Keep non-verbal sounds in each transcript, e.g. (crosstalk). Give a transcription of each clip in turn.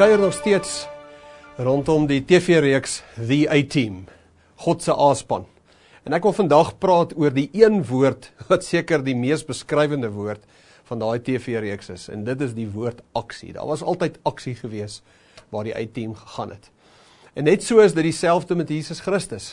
Kuier nog steeds rondom die TV-reeks The A-Team, God se A-span. En ek wil vandag praat oor die een woord (laughs) wat seker die mees beskrywende woord van daai TV-reeks is en dit is die woord aksie. Daar was altyd aksie gewees waar die A-Team gegaan het. En net so is dit dieselfde met Jesus Christus.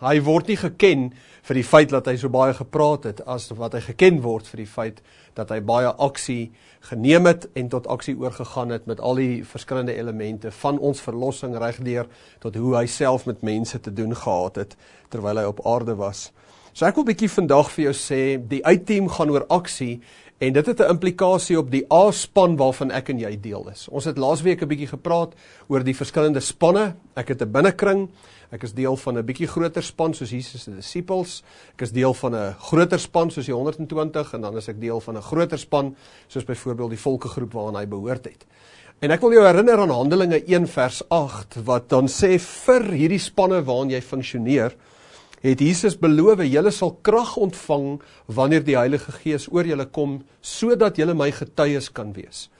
Hy word nie geken vir die feit dat hy so baie gepraat het as wat hy geken word vir die feit dat hy baie aksie geneem het en tot aksie oorgegaan het met al die verskillende elemente van ons verlossing regdeur tot hoe hy self met mense te doen gehad het terwyl hy op aarde was. So ek wil bietjie vandag vir jou sê, die uitteam gaan oor aksie en dit het 'n implikasie op die A-span waarvan ek en jy deel is. Ons het laasweek 'n bietjie gepraat oor die verskillende spanne. Ek het 'n binnekring Ek is deel van 'n bietjie groter span soos Jesus se disippels. Ek is deel van 'n groter span soos die 120 en dan is ek deel van 'n groter span soos byvoorbeeld die volkegroep waaraan hy behoort het. En ek wil jou herinner aan Handelinge 1 vers 8 wat dan sê vir hierdie spanne waarin jy funksioneer, het Jesus beloof julle sal krag ontvang wanneer die Heilige Gees oor julle kom sodat julle my getuies kan wees.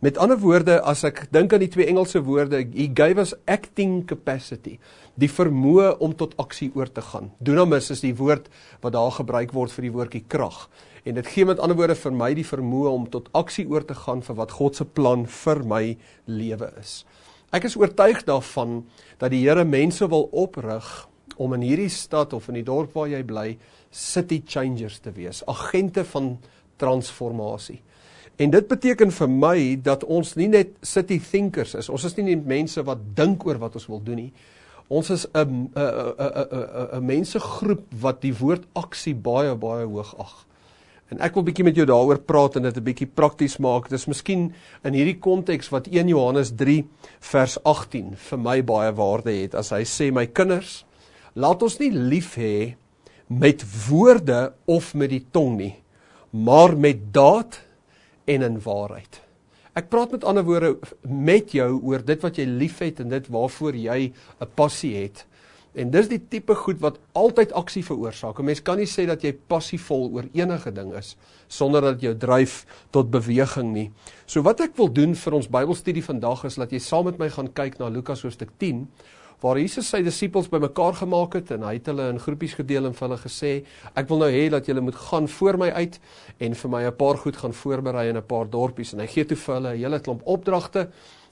Met ander woorde, as ek dink aan die twee Engelse woorde, he gave us acting capacity, die vermoë om tot aksie oor te gaan. Dunamis is die woord wat daar gebruik word vir die woordjie krag. En dit gee met ander woorde vir my die vermoë om tot aksie oor te gaan vir wat God se plan vir my lewe is. Ek is oortuig daarvan dat die Here mense wil oprig om in hierdie stad of in die dorp waar jy bly, city changers te wees, agente van transformasie. En dit beteken vir my dat ons nie net city thinkers is. Ons is nie net mense wat dink oor wat ons wil doen nie. Ons is 'n 'n 'n 'n 'n mensegroep wat die woord aksie baie baie hoog ag. En ek wil bietjie met jou daaroor praat en dit 'n bietjie prakties maak. Dis miskien in hierdie konteks wat 1 Johannes 3 vers 18 vir my baie waarde het as hy sê my kinders, laat ons nie lief hê met woorde of met die tong nie, maar met daad en in waarheid. Ek praat met ander woorde met jou oor dit wat jy liefhet en dit waarvoor jy 'n passie het. En dis die tipe goed wat altyd aksie veroorsaak. 'n Mens kan nie sê dat jy passievol oor enige ding is sonder dat jou dryf tot beweging nie. So wat ek wil doen vir ons Bybelstudie vandag is dat jy saam met my gaan kyk na Lukas hoofstuk 10 waar Jesus sy disippels bymekaar gemaak het en hy het hulle in groepies gedeel en vir hulle gesê ek wil nou hê dat julle moet gaan voor my uit en vir my 'n paar goed gaan voorberei in 'n paar dorpies. En hy gee toe vir hulle hele klomp opdragte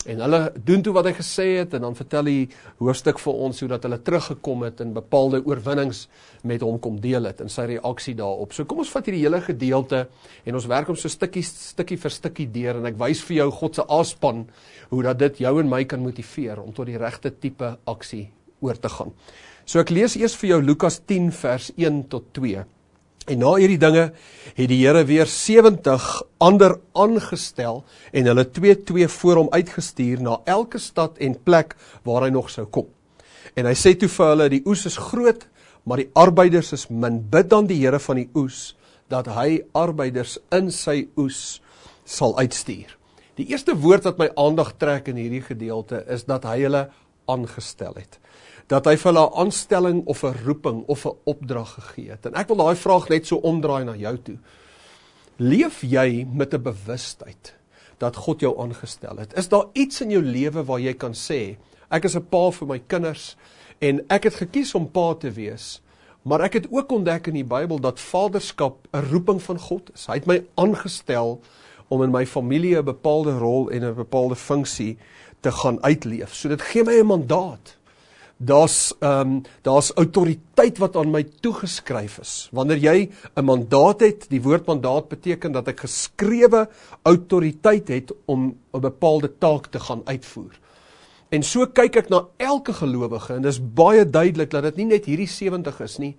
En hulle doen toe wat hy gesê het en dan vertel hy hoofstuk vir ons hoe dat hulle teruggekom het en bepaalde oorwinnings met hom kom deel het en sy reaksie daarop. So kom ons vat hierdie hele gedeelte en ons werk om so stukkie stukkie vir stukkie deur en ek wys vir jou God se aaspan hoe dat dit jou en my kan motiveer om tot die regte tipe aksie oor te gaan. So ek lees eers vir jou Lukas 10 vers 1 tot 2. En na hierdie dinge het die Here weer 70 ander aangestel en hulle twee twee voor hom uitgestuur na elke stad en plek waar hy nog sou kom. En hy sê toe vir hulle: "Die oes is groot, maar die arbeiders is min. Bid dan die Here van die oes dat hy arbeiders in sy oes sal uitstuur." Die eerste woord wat my aandag trek in hierdie gedeelte is dat hy hulle aangestel het dat hy vir hulle aanstelling of 'n roeping of 'n opdrag gegee het. En ek wil daai vraag net so omdraai na jou toe. Leef jy met 'n bewustheid dat God jou aangestel het? Is daar iets in jou lewe waar jy kan sê, ek is 'n pa vir my kinders en ek het gekies om pa te wees? Maar ek het ook ontdek in die Bybel dat vaderskap 'n roeping van God is. Hy het my aangestel om in my familie 'n bepaalde rol en 'n bepaalde funksie te gaan uitleef. So dit gee my 'n mandaat daar's um, daar's autoriteit wat aan my toegeskryf is. Wanneer jy 'n mandaat het, die woord mandaat beteken dat ek geskrewe autoriteit het om 'n bepaalde taak te gaan uitvoer. En so kyk ek na elke gelowige en dis baie duidelik dat dit nie net hierdie 70 is nie,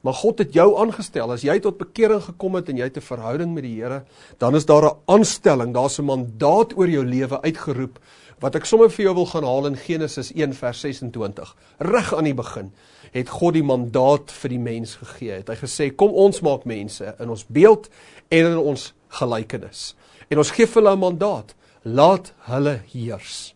maar God het jou aangestel. As jy tot bekering gekom het en jy het 'n verhouding met die Here, dan is daar 'n aanstelling, daar's 'n mandaat oor jou lewe uitgeroep wat ek sommer vir jou wil gaan haal in Genesis 1 vers 26. Reg aan die begin het God die mandaat vir die mens gegee. Het hy gesê kom ons maak mense in ons beeld en in ons gelykenis. En ons gee vir hulle 'n mandaat. Laat hulle heers.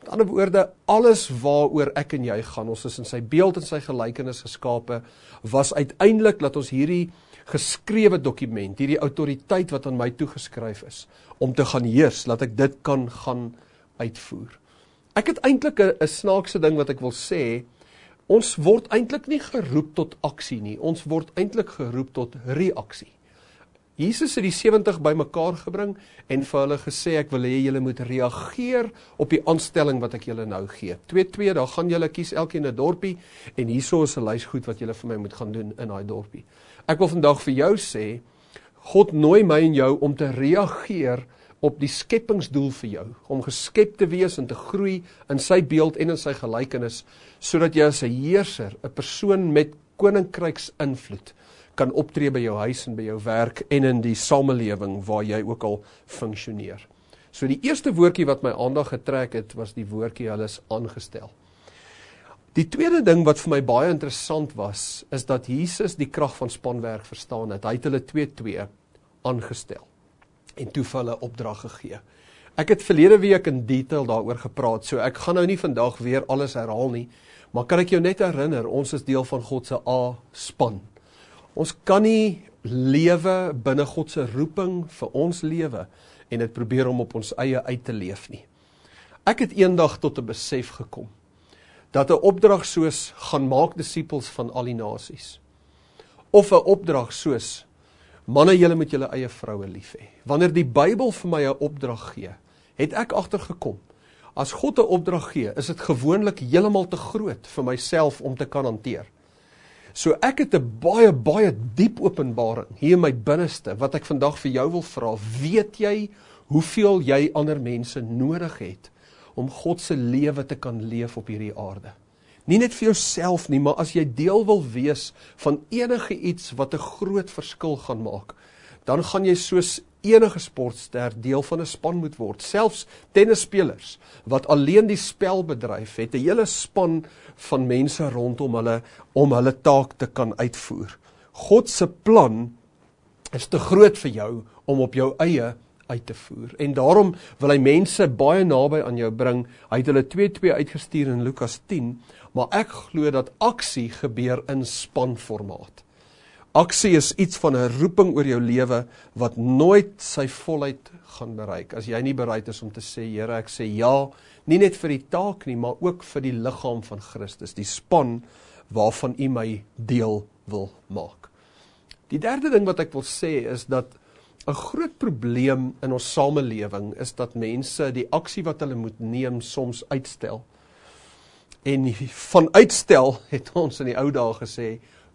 Met ander woorde, alles waaroor ek en jy gaan, ons is in sy beeld en sy gelykenis geskape, was uiteindelik dat ons hierdie geskrewe dokument, hierdie autoriteit wat aan my toegeskryf is, om te gaan heers, laat ek dit kan gaan uitvoer. Ek het eintlik 'n snaakse ding wat ek wil sê. Ons word eintlik nie geroep tot aksie nie. Ons word eintlik geroep tot reaksie. Jesus het die 70 bymekaar gebring en vir hulle gesê ek wil hê julle moet reageer op die aanstelling wat ek julle nou gee. 2-2 dan gaan julle kies elkeen 'n dorpie en hierso is 'n lys goed wat julle vir my moet gaan doen in daai dorpie. Ek wil vandag vir jou sê God nooi my en jou om te reageer op die skepingsdoel vir jou, om geskep te wees en te groei in sy beeld en in sy gelykenis sodat jy as 'n heerser, 'n persoon met koninkryks invloed kan optree by jou huis en by jou werk en in die samelewing waar jy ook al funksioneer. So die eerste woordjie wat my aandag getrek het, was die woordjie hulle is aangestel. Die tweede ding wat vir my baie interessant was, is dat Jesus die krag van spanwerk verstaan het. Hy het hulle 2-2 aangestel en toe vir hulle opdrag gegee. Ek het verlede week in detail daaroor gepraat, so ek gaan nou nie vandag weer alles herhaal nie, maar kan ek jou net herinner, ons is deel van God se A-span. Ons kan nie lewe binne God se roeping vir ons lewe en dit probeer om op ons eie uit te leef nie. Ek het eendag tot 'n besef gekom dat 'n opdrag soos gaan maak disippels van al die nasies of 'n opdrag soos manne julle met julle eie vroue lief hê. Wanneer die Bybel vir my 'n opdrag gee, het ek agtergekom as God 'n opdrag gee, is dit gewoonlik heeltemal te groot vir myself om te kan hanteer. So ek het 'n baie baie diep openbaring hier in my binneste wat ek vandag vir jou wil vra. Weet jy hoeveel jy ander mense nodig het om God se lewe te kan leef op hierdie aarde? Nie net vir jouself nie, maar as jy deel wil wees van enige iets wat 'n groot verskil gaan maak, dan gaan jy soos enige sportster deel van 'n span moet word. Selfs tennisspelers wat alleen die spel bedryf, het 'n hele span van mense rondom hulle om hulle taak te kan uitvoer. God se plan is te groot vir jou om op jou eie uit te voer. En daarom wil hy mense baie naby aan jou bring. Hy het hulle 2-2 uitgestuur in Lukas 10, maar ek glo dat aksie gebeur in spanformaat. Aksie is iets van 'n roeping oor jou lewe wat nooit sy volheid gaan bereik as jy nie bereid is om te sê Here, ek sê ja, nie net vir die taak nie, maar ook vir die liggaam van Christus, die span waarvan U my deel wil maak. Die derde ding wat ek wil sê is dat 'n groot probleem in ons samelewing is dat mense die aksie wat hulle moet neem soms uitstel. En van uitstel het ons in die ou dae gesê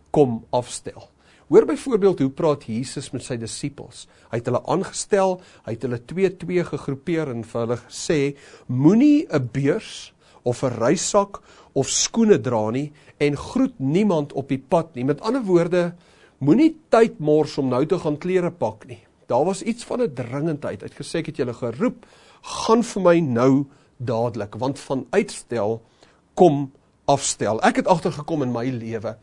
kom afstel. Hoor byvoorbeeld hoe praat Jesus met sy disippels. Hy het hulle aangestel, hy het hulle 2-2 gegroepeer en vir hulle gesê: Moenie 'n beurs of 'n reissak of skoene dra nie en groet niemand op die pad nie. Met ander woorde, moenie tyd mors om nou te gaan klere pak nie. Daar was iets van 'n dringendheid. Het gesê ek het julle geroep, gaan vir my nou dadelik, want van uitstel kom afstel. Ek het agtergekom in my lewe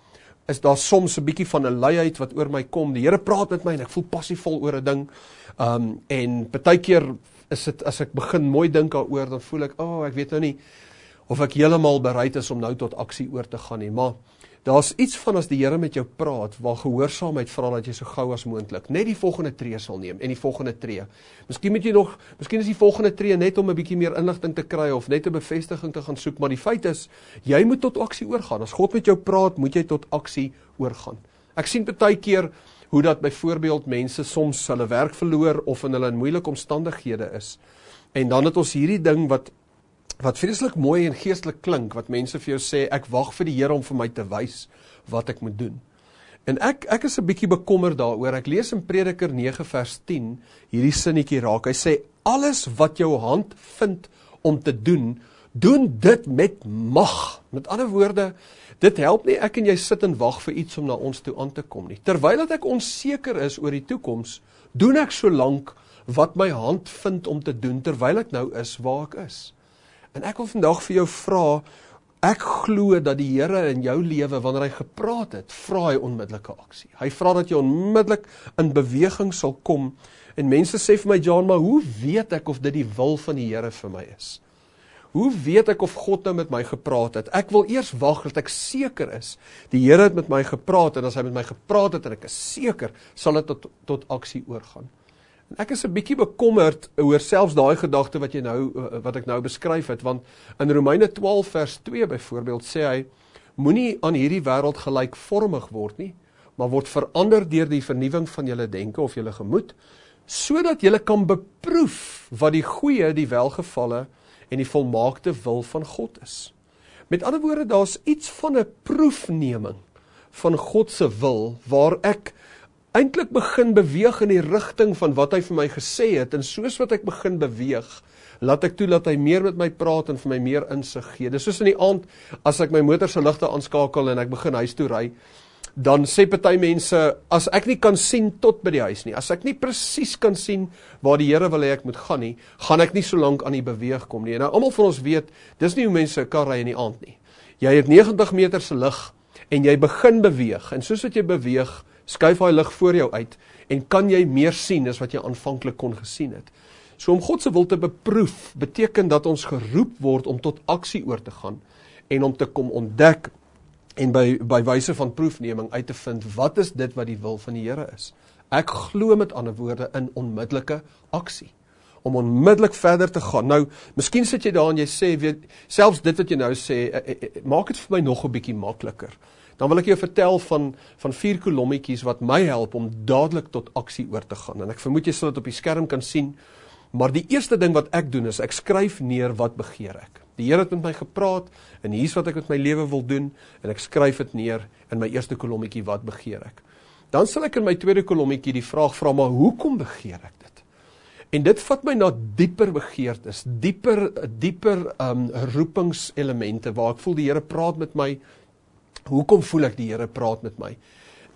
is daar soms 'n bietjie van 'n luiheid wat oor my kom. Die Here praat met my en ek voel passievol oor 'n ding. Um en partykeer is dit as ek begin mooi dink daaroor, dan voel ek, "Ag, oh, ek weet nou nie of ek heeltemal bereid is om nou tot aksie oor te gaan nie." Maar Daar's iets van as die Here met jou praat waar gehoorsaamheid vra dat jy so gou as moontlik net die volgende tree sal neem en die volgende tree. Miskien moet jy nog, miskien is die volgende tree net om 'n bietjie meer inligting te kry of net 'n bevestiging te gaan soek, maar die feit is jy moet tot aksie oorgaan. As God met jou praat, moet jy tot aksie oorgaan. Ek sien baie keer hoe dat byvoorbeeld mense soms hulle werk verloor of in hulle in moeilike omstandighede is. En dan het ons hierdie ding wat wat vreeslik mooi en geestelik klink wat mense vir jou sê ek wag vir die Here om vir my te wys wat ek moet doen. En ek ek is 'n bietjie bekommerd daaroor. Ek lees in Prediker 9 vers 10 hierdie sinnetjie raak. Hy sê alles wat jou hand vind om te doen, doen dit met mag. Met ander woorde, dit help nie ek en jy sit en wag vir iets om na ons toe aan te kom nie. Terwyl ek onseker is oor die toekoms, doen ek so lank wat my hand vind om te doen terwyl ek nou is waar ek is. En ek wil vandag vir jou vra, ek glo dat die Here in jou lewe wanneer hy gepraat het, vra hy onmiddellike aksie. Hy vra dat jy onmiddellik in beweging sal kom. En mense sê vir my, "Jan, maar hoe weet ek of dit die wil van die Here vir my is?" Hoe weet ek of God nou met my gepraat het? Ek wil eers wag dat ek seker is. Die Here het met my gepraat en as hy met my gepraat het en ek is seker, sal dit tot tot aksie oorgaan. En ek is 'n bietjie bekommerd oor selfs daai gedagte wat jy nou eh, wat ek nou beskryf het want in Romeine 12 vers 2 byvoorbeeld sê hy moenie aan hierdie wêreld gelykvormig word nie, maar word verander deur die vernuwing van julle denke of julle gemoed sodat julle kan beproef wat die goeie, die welgevalle en die volmaakte wil van God is. Met ander woorde, daar's iets van 'n proefneming van God se wil waar ek eintlik begin beweeg in die rigting van wat hy vir my gesê het en soos wat ek begin beweeg, laat ek toe dat hy meer met my praat en vir my meer insig gee. Dis soos in die aand as ek my motor se ligte aanskakel en ek begin huis toe ry, dan sê party mense as ek nie kan sien tot by die huis nie, as ek nie presies kan sien waar die Here wil hê ek moet gaan nie, gaan ek nie so lank aan die beweeg kom nie. Nou almal van ons weet, dis nie hoe mense kan ry in die aand nie. Jy het 90 meter se lig en jy begin beweeg en soos wat jy beweeg, skuif hy lig voor jou uit en kan jy meer sien as wat jy aanvanklik kon gesien het. So om God se wil te beproef beteken dat ons geroep word om tot aksie oor te gaan en om te kom ontdek en by by wyse van proefneming uit te vind wat is dit wat die wil van die Here is. Ek glo met ander woorde in onmiddellike aksie om onmiddellik verder te gaan. Nou, miskien sit jy daar en jy sê weet selfs dit wat jy nou sê, eh, eh, eh, maak dit vir my nog 'n bietjie makliker dan wil ek jou vertel van van vier kolommetjies wat my help om dadelik tot aksie oor te gaan. En ek vermoed jy sal dit op die skerm kan sien. Maar die eerste ding wat ek doen is ek skryf neer wat begeer ek. Die Here het met my gepraat en hier's wat ek met my lewe wil doen en ek skryf dit neer in my eerste kolommetjie wat begeer ek. Dan sal ek in my tweede kolommetjie die vraag vra maar hoekom begeer ek dit? En dit vat my na dieper begeertes, dieper dieper um roepingselemente waar ek voel die Here praat met my Hoekom voel ek die Here praat met my?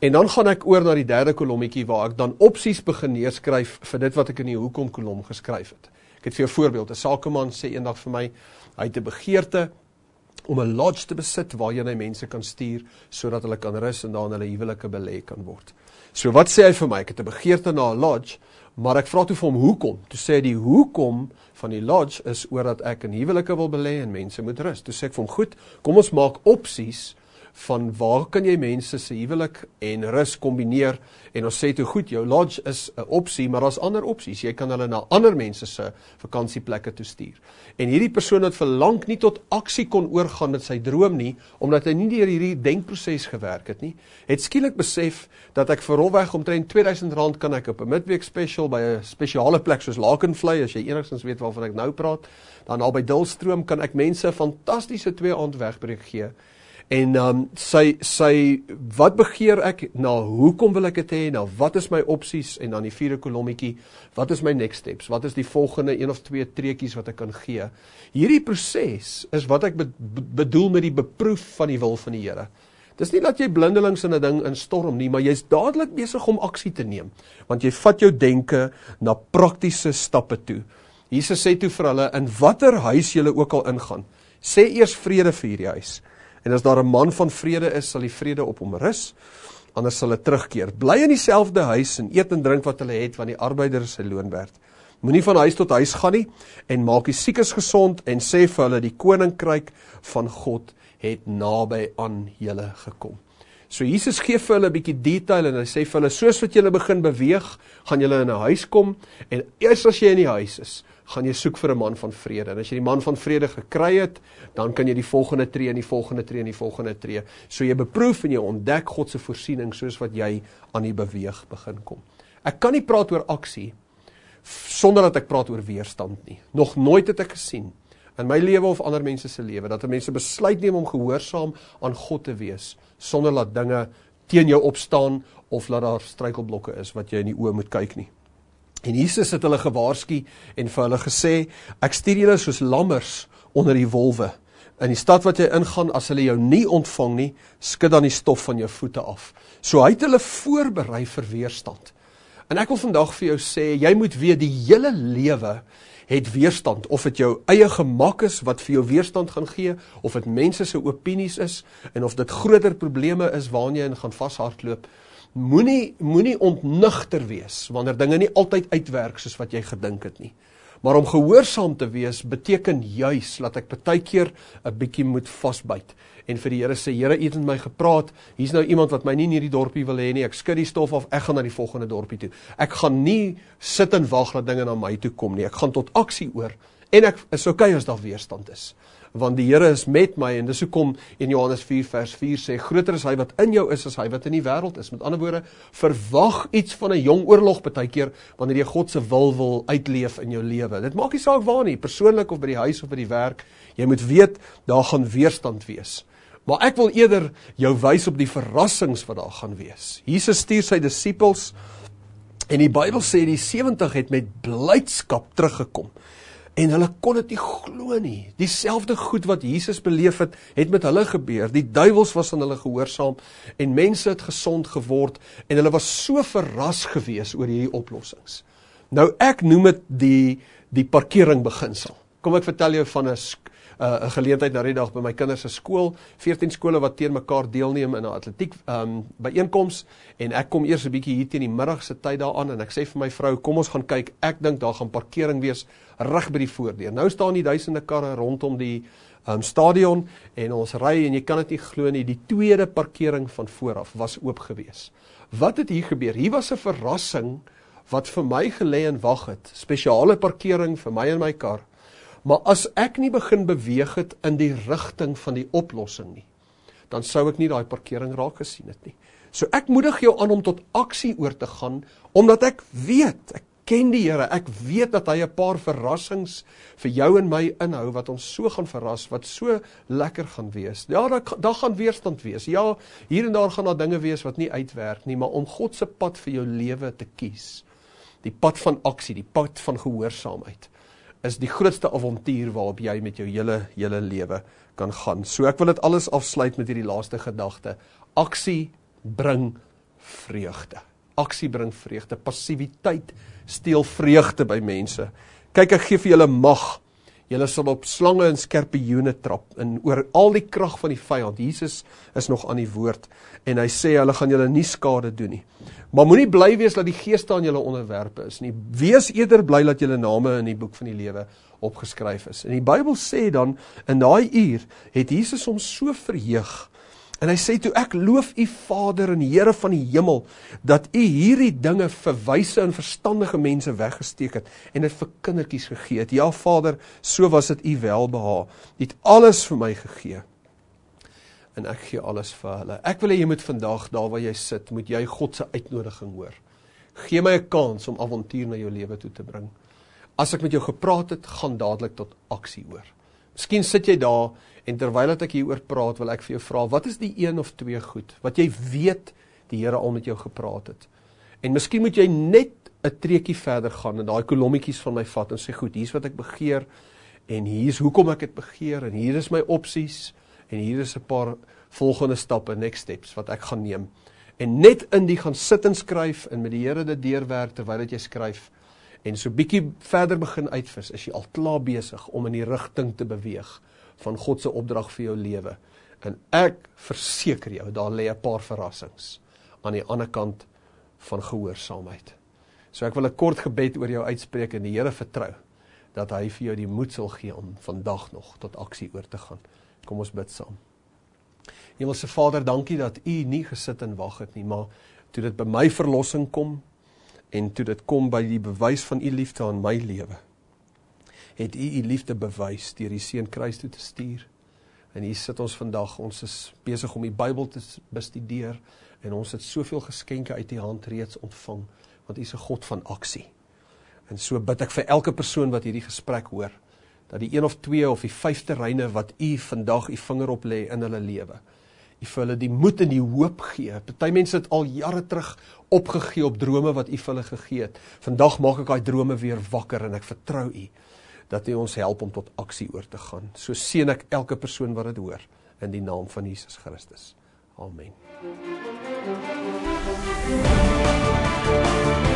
En dan gaan ek oor na die derde kolommetjie waar ek dan opsies begin neerskryf vir dit wat ek in die hoekom kolom geskryf het. Ek het vir 'n voorbeeld, 'n sakeman sê eendag vir my, hy het 'n begeerte om 'n lodge te besit waarheen hy mense kan stuur sodat hulle kan rus en daarin hulle huwelike belê kan word. So wat sê hy vir my? Ek het 'n begeerte na 'n lodge, maar ek vra toe vir hom hoekom? Toe sê hy die hoekom van die lodge is oor dat ek in huwelike wil belê en mense moet rus. Toe sê ek vir hom, "Goed, kom ons maak opsies van waar kan jy mense se huwelik en rus kombineer? En ons sê toe goed jou lodge is 'n opsie maar daar's ander opsies. Jy kan hulle na ander mense se vakansieplekke toe stuur. En hierdie persoon het verlang nie tot aksie kon oorgaan met sy droom nie omdat hy nie deur hierdie denkproses gewerk het nie. Het skielik besef dat ek verrolweg omtrent 2000 rand kan ek op 'n midweek special by 'n spesiale plek soos Lakenvlei as jy enigstens weet waarvan ek nou praat. Dan al by Dulstroom kan ek mense 'n fantastiese twee aand wegbreek gee En um sy sy wat begeer ek? Na hoekom wil ek dit hê? Nou wat is my opsies en dan die vierde kolommetjie wat is my next steps? Wat is die volgende een of twee treetjies wat ek kan gee? Hierdie proses is wat ek be bedoel met die beproef van die wil van die Here. Dis nie dat jy blindelings in 'n ding instorm nie maar jy's dadelik besig om aksie te neem. Want jy vat jou denke na praktiese stappe toe. Jesus sê toe vir hulle in watter huis julle ook al ingaan sê eers vrede vir hierdie huis En as daar 'n man van vrede is, sal die vrede op hom rus. Anders sal hulle terugkeer. Bly in dieselfde huis en eet en drink wat hulle het, want die arbeider is sy loon werd. Moenie van huis tot huis gaan nie en maak die siekes gesond en sê vir hulle die koninkryk van God het naby aan julle gekom. So Jesus gee vir hulle 'n bietjie detail en hy sê vir hulle soos wat julle begin beweeg, gaan julle in 'n huis kom en eers as jy in die huis is, gaan jy soek vir 'n man van vrede. En as jy die man van vrede gekry het, dan kan jy die volgende tree en die volgende tree en die volgende tree. So jy beproef en jy ontdek God se voorsiening soos wat jy aan die beweeg begin kom. Ek kan nie praat oor aksie sonder dat ek praat oor weerstand nie. Nog nooit het ek gesien in my lewe of ander mense se lewe dat mense besluit neem om gehoorsaam aan God te wees sonder dat dinge teen jou opstaan of dat daar struikelblokke is wat jy in die oë moet kyk nie. En Jesus het hulle gewaarsku en vir hulle gesê, ek stuur julle soos lammers onder die wolwe. In die stad wat jy ingaan, as hulle jou nie ontvang nie, skud dan die stof van jou voete af. So hy het hulle voorberei vir weerstand. En ek wil vandag vir jou sê, jy moet weet die hele lewe het weerstand, of het jou eie gemak is wat vir jou weerstand gaan gee, of het mense se opinies is, en of dit groter probleme is waarin jy in gaan vashardloop, moenie moenie ontnigter wees wanneer dinge nie altyd uitwerk soos wat jy gedink het nie. Maar om gehoorsaam te wees beteken juis dat ek baie keer 'n bietjie moet vasbyt en vir die Here sê Here, U het met my gepraat. Hier's nou iemand wat my nie in hierdie dorpie wil hê nie. Ek skud die stof af. Ek gaan na die volgende dorpie toe. Ek gaan nie sit en wag dat dinge na my toe kom nie. Ek gaan tot aksie oor. En ek is okay as daar weerstand is want die Here is met my en dis hoekom in Johannes 4 vers 4 sê groter is hy wat in jou is as hy wat in die wêreld is. Met ander woorde, verwag iets van 'n jong oorlog baie keer wanneer jy God se wil wil uitleef in jou lewe. Dit maak nie saak waar nie, persoonlik of by die huis of by die werk. Jy moet weet daar gaan weerstand wees. Maar ek wil eerder jou wys op die verrassings wat daar gaan wees. Jesus stuur sy disippels en die Bybel sê die 70 het met blydskap teruggekom en hulle kon dit nie glo nie. Dieselfde goed wat Jesus beleef het, het met hulle gebeur. Die duiwels was aan hulle gehoorsaam en mense het gesond geword en hulle was so verras gewees oor hierdie oplossings. Nou ek noem dit die die parkering beginsel. Kom ek vertel jou van 'n 'n uh, geleentheid nou die dag by my kinders se skool, 14 skole wat teen mekaar deelneem in 'n atletiek um byeenkoms en ek kom eers 'n bietjie hier teen die middag se tyd daaraan en ek sê vir my vrou, kom ons gaan kyk. Ek dink daar gaan parkering wees reg by die voordeur. Nou staan die duisende karre rondom die um stadion en ons ry en jy kan dit nie glo nie, die tweede parkering van vooraf was oop gewees. Wat het hier gebeur? Hier was 'n verrassing wat vir my gelê en wag het. Spesiale parkering vir my en my kar. Maar as ek nie begin beweeg het in die rigting van die oplossing nie, dan sou ek nie daai parkering raak gesien het nie. So ek moedig jou aan om tot aksie oor te gaan omdat ek weet, ek ken die Here, ek weet dat hy 'n paar verrassings vir jou en my inhou wat ons so gaan verras, wat so lekker gaan wees. Ja, daar daar gaan weerstand wees. Ja, hier en daar gaan daar dinge wees wat nie uitwerk nie, maar om God se pad vir jou lewe te kies. Die pad van aksie, die pad van gehoorsaamheid is die grootste avontuur waarop jy met jou hele hele lewe kan gaan. So ek wil dit alles afsluit met hierdie laaste gedagte. Aksie bring vreugde. Aksie bring vreugde. Passiwiteit steel vreugde by mense. Kyk ek gee vir julle mag. Julle sal op slange en skorpioene trap en oor al die krag van die vyand. Jesus is nog aan die woord en hy sê hulle gaan julle nie skade doen nie. Maar moenie bly wees dat die gees aan julle onderwerpe is nie. Wees eerder bly dat julle name in die boek van die lewe opgeskryf is. En die Bybel sê dan in daai uur het Jesus hom so verheug En hy sê toe ek loof u Vader en Here van die hemel dat u hierdie dinge vir wyse en verstandige mense weggesteek het en dit vir kindertjies gegee het. Ja Vader, so was dit u welbehae. U het alles vir my gegee. En ek gee alles vir hulle. Ek wil hê jy moet vandag daar waar jy sit, moet jy God se uitnodiging hoor. Gee my 'n kans om avontuur na jou lewe toe te bring. As ek met jou gepraat het, gaan dadelik tot aksie oor. Miskien sit jy daar En terwyl ek hieroor praat, wil ek vir jou vra, wat is die een of twee goed wat jy weet die Here al met jou gepraat het? En miskien moet jy net 'n treukie verder gaan en daai kolommetjies van my vat en sê goed, hier's wat ek begeer en hier's hoekom ek dit begeer en hier is my opsies en hier is 'n paar volgende stappe, next steps wat ek gaan neem. En net in die gaan sit en skryf en met die Here dit deurwerk terwyl jy skryf en so bietjie verder begin uitvis, is jy al klaar besig om in die rigting te beweeg van God se opdrag vir jou lewe. En ek verseker jou, daar lê 'n paar verrassings aan die ander kant van gehoorsaamheid. So ek wil 'n kort gebed oor jou uitspreek en die Here vertrou dat hy vir jou die moed sal gee om vandag nog tot aksie oor te gaan. Kom ons bid saam. Hemelse Vader, dankie dat U nie gesit en wag het nie, maar toe dit by my verlossing kom en toe dit kom by die bewys van U liefde aan my lewe het u u liefde bewys deur die seun kruis toe te stuur. En hier sit ons vandag, ons is besig om die Bybel te bestudeer en ons het soveel geskenke uit u hand reeds ontvang want u is 'n God van aksie. En so bid ek vir elke persoon wat hierdie gesprek hoor dat die een of twee of die vyf terreine wat u vandag u vinger op lê in hulle lewe U vir hulle die moed en die hoop gee. Party mense het al jare terug opgegee op drome wat U vir hulle gegee het. Vandag maak ek daai drome weer wakker en ek vertrou U dat hy ons help om tot aksie oor te gaan. So sien ek elke persoon wat dit hoor, in die naam van Jesus Christus. Amen. Thank you.